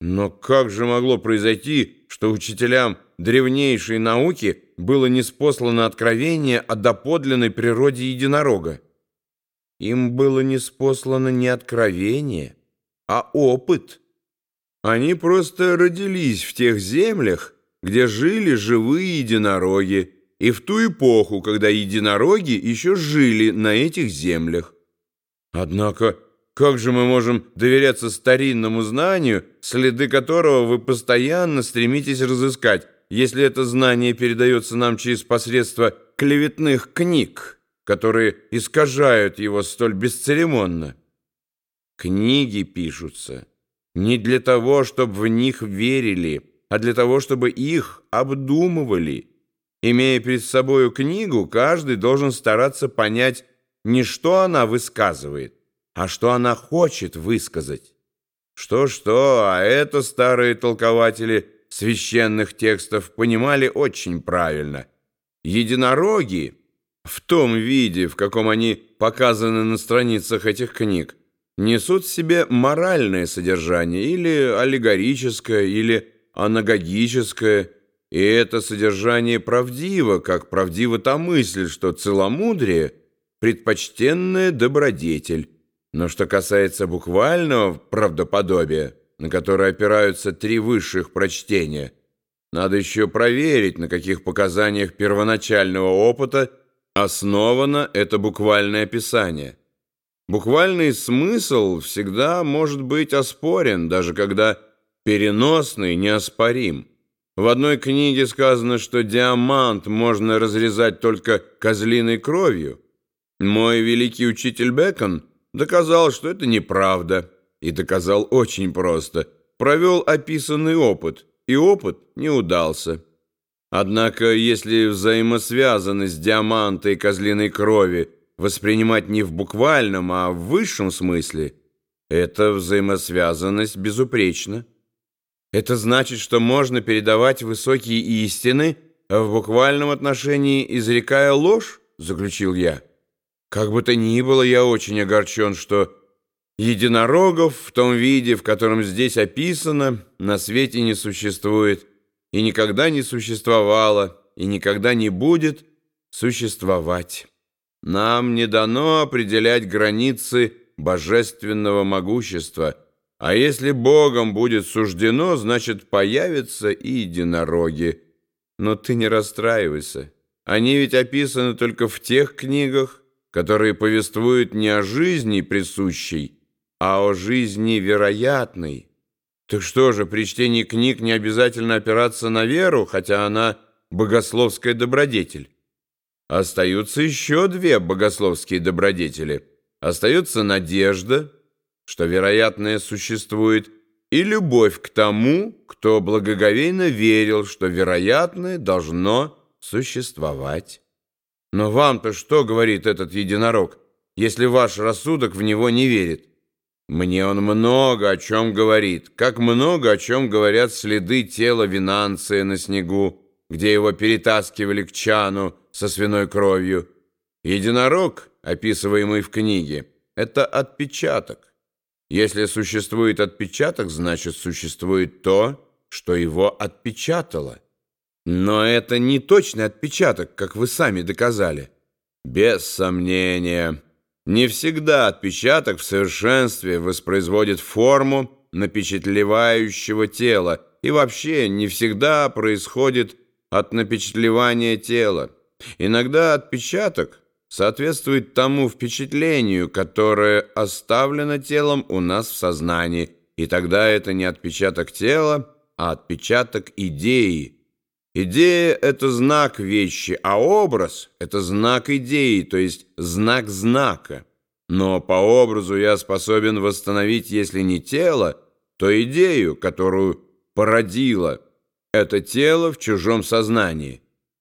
Но как же могло произойти, что учителям древнейшей науки было неспослано откровение о доподлинной природе единорога? Им было неспослано не откровение, а опыт. Они просто родились в тех землях, где жили живые единороги, и в ту эпоху, когда единороги еще жили на этих землях. Однако, как же мы можем доверяться старинному знанию, следы которого вы постоянно стремитесь разыскать, если это знание передается нам через посредство клеветных книг, которые искажают его столь бесцеремонно? Книги пишутся не для того, чтобы в них верили, а для того, чтобы их обдумывали. Имея перед собою книгу, каждый должен стараться понять не что она высказывает, а что она хочет высказать. Что-что, а это старые толкователи священных текстов понимали очень правильно. Единороги, в том виде, в каком они показаны на страницах этих книг, несут в себе моральное содержание или аллегорическое, или анагогическое, и это содержание правдиво, как правдива та мысль, что целомудрие – предпочтенная добродетель. Но что касается буквального правдоподобия, на которое опираются три высших прочтения, надо еще проверить, на каких показаниях первоначального опыта основано это буквальное описание. Буквальный смысл всегда может быть оспорен, даже когда переносный неоспорим. В одной книге сказано, что диамант можно разрезать только козлиной кровью. Мой великий учитель Бекон доказал, что это неправда. И доказал очень просто. Провел описанный опыт, и опыт не удался. Однако, если взаимосвязанность диаманта и козлиной крови воспринимать не в буквальном, а в высшем смысле, эта взаимосвязанность безупречна. Это значит, что можно передавать высокие истины, в буквальном отношении изрекая ложь, заключил я. Как бы то ни было, я очень огорчен, что единорогов в том виде, в котором здесь описано, на свете не существует, и никогда не существовало, и никогда не будет существовать. Нам не дано определять границы божественного могущества – а если Богом будет суждено, значит, появятся и единороги. Но ты не расстраивайся. Они ведь описаны только в тех книгах, которые повествуют не о жизни присущей, а о жизни вероятной. Так что же, при чтении книг не обязательно опираться на веру, хотя она богословская добродетель. Остаются еще две богословские добродетели. Остается надежда – что вероятное существует, и любовь к тому, кто благоговейно верил, что вероятное должно существовать. Но вам-то что говорит этот единорог, если ваш рассудок в него не верит? Мне он много о чем говорит, как много о чем говорят следы тела Винанция на снегу, где его перетаскивали к чану со свиной кровью. Единорог, описываемый в книге, это отпечаток. Если существует отпечаток, значит, существует то, что его отпечатало. Но это не точный отпечаток, как вы сами доказали. Без сомнения. Не всегда отпечаток в совершенстве воспроизводит форму напечатлевающего тела, и вообще не всегда происходит от напечатлевания тела. Иногда отпечаток соответствует тому впечатлению, которое оставлено телом у нас в сознании, и тогда это не отпечаток тела, а отпечаток идеи. Идея — это знак вещи, а образ — это знак идеи, то есть знак знака. Но по образу я способен восстановить, если не тело, то идею, которую породило это тело в чужом сознании.